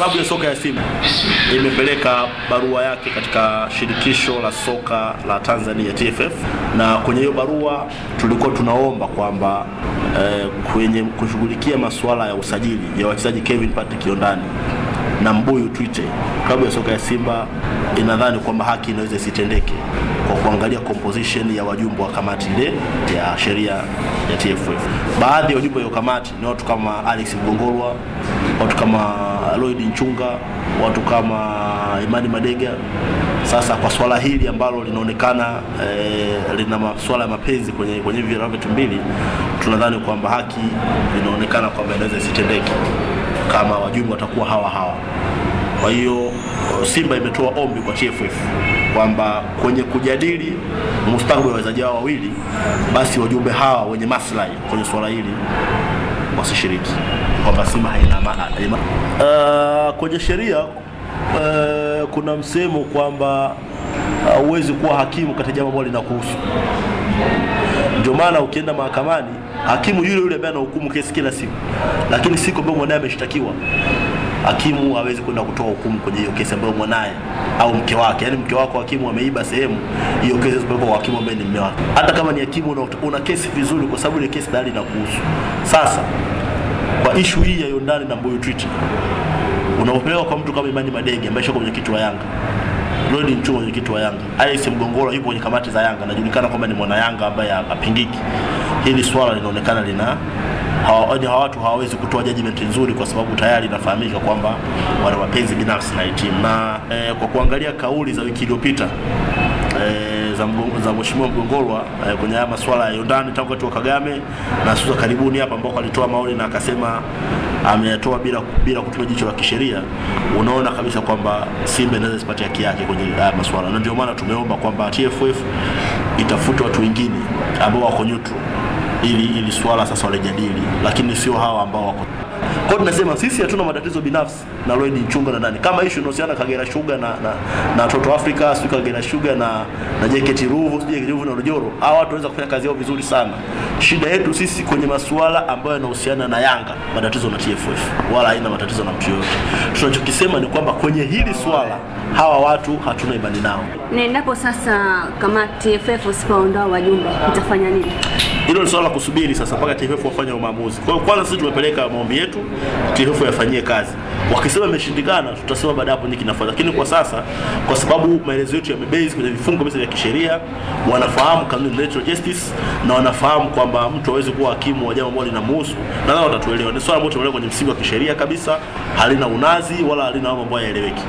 klabu ya soka ya Simba imepeleka barua yake katika shirikisho la soka la Tanzania TFF, na kwenye hiyo barua tulikuwa tunaomba kwamba eh, kwenye kushughulikia masuala ya usajili ya wachezaji Kevin Patrick Yondani na Mbuyu Twite, klabu ya soka ya Simba inadhani kwamba haki inaweza isitendeke kwa kuangalia composition ya wajumbe wa kamati ile ya sheria ya TFF. Baadhi ya wajumbe wa kamati ni watu kama Alex Mgongolwa, watu kama Lloyd Nchunga, watu kama Imani Madega. Sasa kwa swala hili ambalo linaonekana e, lina masuala ya mapenzi kwenye kwenye vilabu vyetu mbili, tunadhani kwamba haki inaonekana kwamba inaweza isitendeke kama wajumbe watakuwa hawa hawa. Kwa hiyo Simba imetoa ombi kwa TFF kwamba kwenye kujadili mustakabali wa wachezaji hao wawili, basi wajumbe hawa wenye maslahi kwenye swala hili wasishiriki, kwamba Simba haina maana. Uh, kwenye sheria uh, kuna msemo kwamba huwezi uh, kuwa hakimu katika jambo ambalo linakuhusu. Ndio maana ukienda mahakamani, hakimu yule yule ambaye anahukumu kesi kila siku, lakini siku ambayo mwanaye ameshtakiwa hakimu hawezi kwenda kutoa hukumu kwenye hiyo kesi ambayo mwanaye au mke wake, yani mke wako hakimu ameiba sehemu, hiyo kesi kwa hakimu ambaye ni mume wake. Hata kama ni hakimu una, una kesi vizuri, kwa sababu ile kesi tayari inakuhusu. Sasa kwa ishu hii ya Yondani na Mbuyu Twite, unaopewa kwa mtu kama Imani Madege ambaye shako mwenyekiti wa Yanga. Lloyd kwenye mwenyekiti wa Yanga, Alice Mgongoro yupo kwenye kamati za Yanga, anajulikana kwamba ni mwana Yanga ambaye apingiki Hili swala linaonekana lina hawa, hawa watu hawawezi kutoa judgment nzuri kwa sababu tayari inafahamika kwamba wana mapenzi binafsi na timu na eh, kwa kuangalia kauli za wiki iliyopita eh, za, za mheshimiwa Mgongolwa e, kwenye haya masuala ya Yondani tangu wakati wa Kagame na za karibuni hapa ambao alitoa maoni na akasema ameyatoa bila bila kutumia jicho la kisheria, unaona kabisa kwamba Simba inaweza isipatie haki yake kwenye haya masuala, na ndio maana tumeomba kwamba TFF itafute watu wengine ambao wako neutral ili ili swala sasa walijadili, lakini sio hawa ambao wako kwa tunasema sisi hatuna matatizo binafsi na Lloyd Nchunga na nani. Kama issue inahusiana Kagera Sugar na na, na Toto Africa, sio Kagera Sugar na na JKT Ruvu, sio JKT Ruvu na Rojoro. Hawa watu wanaweza kufanya kazi yao vizuri sana. Shida yetu sisi kwenye masuala ambayo yanahusiana na Yanga, matatizo na TFF, wala haina matatizo na mtu yoyote. Tunachokisema ni kwamba kwenye hili swala hawa watu hatuna imani nao. Nendapo sasa kama TFF usipoondoa wajumbe utafanya nini? Hilo ni swala la kusubiri sasa mpaka TFF wafanye maamuzi. Kwa hiyo kwanza sisi tumepeleka maombi yetu, TFF yafanyie kazi. Wakisema imeshindikana, tutasema baada hapo nini kinafuata. Lakini kwa sasa, kwa sababu maelezo yetu yamebase kwenye kabisa vya kisheria, wanafahamu kanuni za natural justice na wanafahamu kwamba mtu hawezi kuwa hakimu wa jambo ambalo linamhusu, nadhani watatuelewa. Ni swala ambalo tumeelewa kwenye msingi wa kisheria kabisa, halina unazi wala halina mambo ambayo.